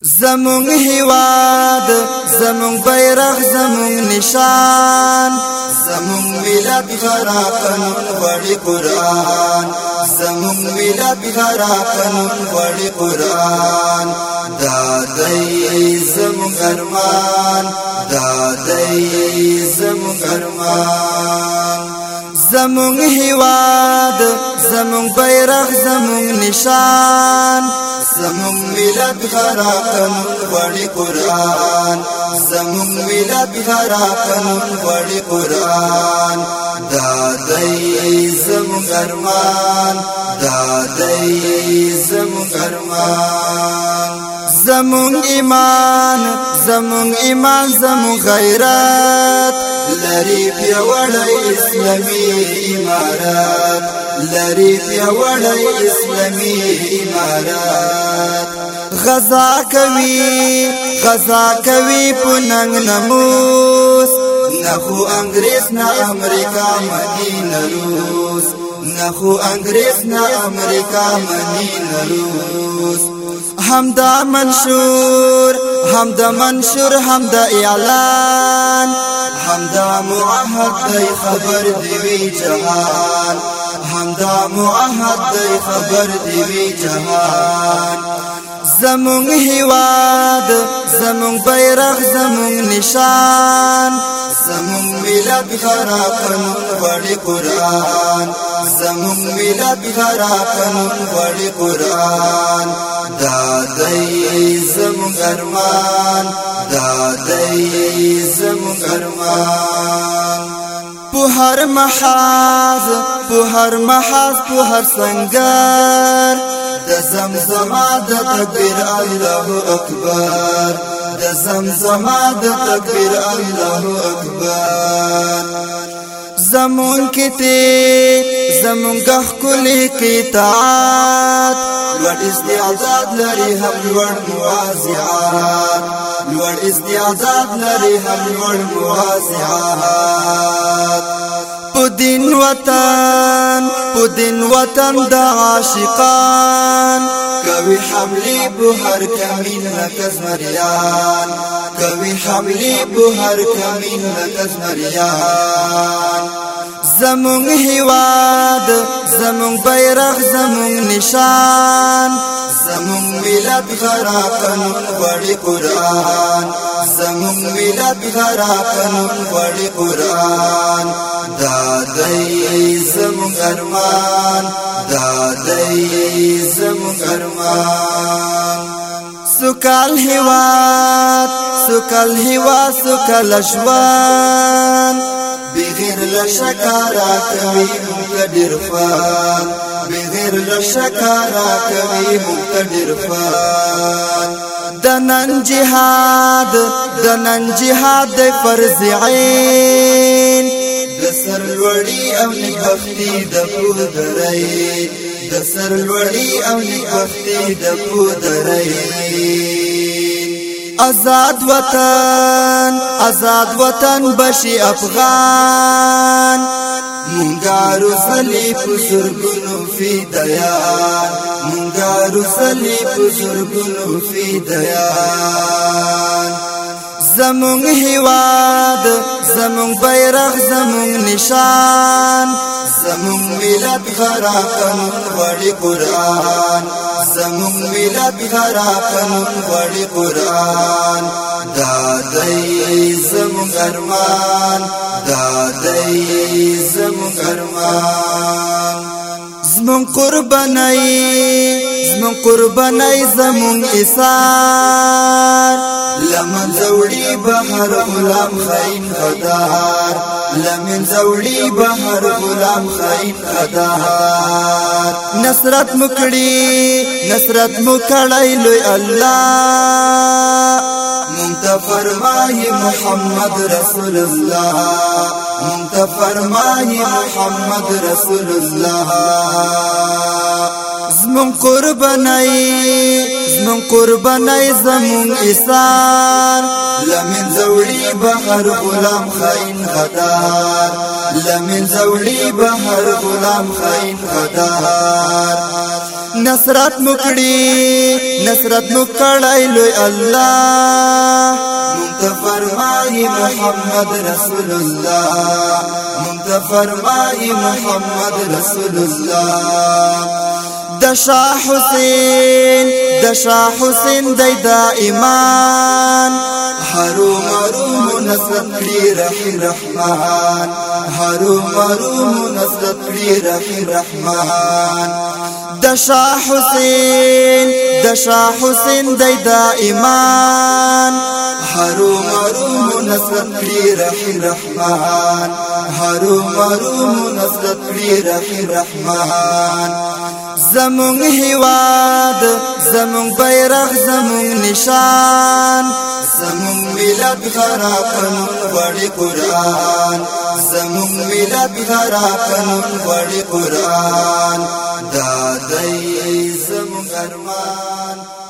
زمون هیواد زمون بیرغ زمون نشان زمون ملت غرا قانون وړي قران زمون ملت غرا قانون وړي قران دا دای زمون ارمان دا دای زمون ارمان زمون هیواد زمون بیرغ زمون نشان زمون ملت غراقن وړي قران زمون ملت غراقن وړي قران دا دای زمون ارمان دا دای زمون ارمان زمون ایمان زمون ایمان زمون غیرت لري پیوړی اسلامي امارات لري پیوړی اسلامي امارات غزا کوي غزا کوي پننګ نموس نخو انګريس نه امریکا مدینه روس نخو انګريس نه امریکا مدینه روس همدا منشور همدا منشور همدا اعلان همدا معهد دی خبر دی وی جهان همدا معهد دی خبر دی وی جهان زمون هیواد زمون بیرغ زمون نشان زمون ملت غرا قانون وړي قران زمون ملت غرا قانون وړي قران دا دای زمون ارمان دا دای زمون ارمان په هر محاذ په هر محاف په هر سنگار د زمزما د تکبیر الله اکبر د زمزما د تکبیر الله اکبر زمون کې ته زمون غخ کولې کې تعات لوړ استعداد لري هم لوړ موازعات لوړ استعداد لري هم لوړ موازعات پدین وطن پدین وطن د عاشقان کوي حملې په هر کمین لکز مریان کوي حملې په هر کمین لکز مریان زمون هیواد زمون بیرغ زمون نشان زمون ملت غرا قانون وړي قران زمون ملت غرا قانون وړي قران دی زمون ارمان دا دی زمون ارمان سکل هیواد سکل هیواد سکل شوان بغیر لشکارا کوي مقدر فان بغیر لشکارا کوي مقدر فان دنن جهاد دنن جهاد فرض عین سر لوړی او نیکبختی د پودرای د سر لوړی او نیکبختی د پودرای آزاد وطن آزاد وطن بشي افغان مونږه رسلې بزرګونو فدايا مونږه رسلې بزرګونو فدايا زمون هیواد زمون بیرغ زمون نشان زمون ملت غرا قانون وړي قران زمون ملت غرا قانون وړي قران دا دای زمون ارمان دا دای زمون ارمان زمون قربانای زمون قربانای زمون ایثار لمن زوړي بهر غلام خاين خدار لمن زوړي بهر غلام خاين خدار نصرت مکړي نصرت مکړای لوی الله فرمای محمد رسول الله انت فرمای محمد رسول الله زمون قربنای زمون قربانای زمون ایثار لمن زوړی بهر غلام خاين غدار لمن زوړی بهر غلام خاين غدار نصرت مکړي نصرت مکړای لوی الله منتفرمای محمد رسول الله منتفرمای محمد رسول الله د شاه حسین د شاه حسین دای د ایمان هرو مرو نصرت کړي رحیم رحمان هرو مرو نصرت کړي رحیم رحمان د شاه حسین د شاه حسین دای د ایمان هرو مرو نصرت کړي رحیم رحمان هرو مرو نصرت کړي رحیم رحمان زمون هیواد زمون بیرغ زمون نشان زمون ملت غراقن وړي قران زمون ملت غراقن وړي قران دا دای زمون ارمان